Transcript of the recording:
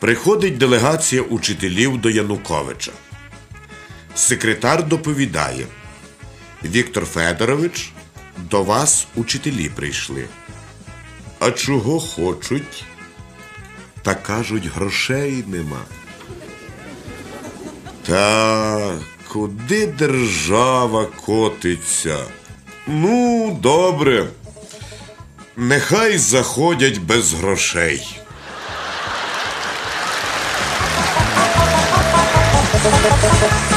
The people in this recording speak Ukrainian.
Приходить делегація учителів до Януковича. Секретар доповідає: Віктор Федорович, до вас учителі прийшли. А чого хочуть? Та кажуть, грошей нема. Та куди держава котиться? Ну, добре. Нехай заходять без грошей. Thank you.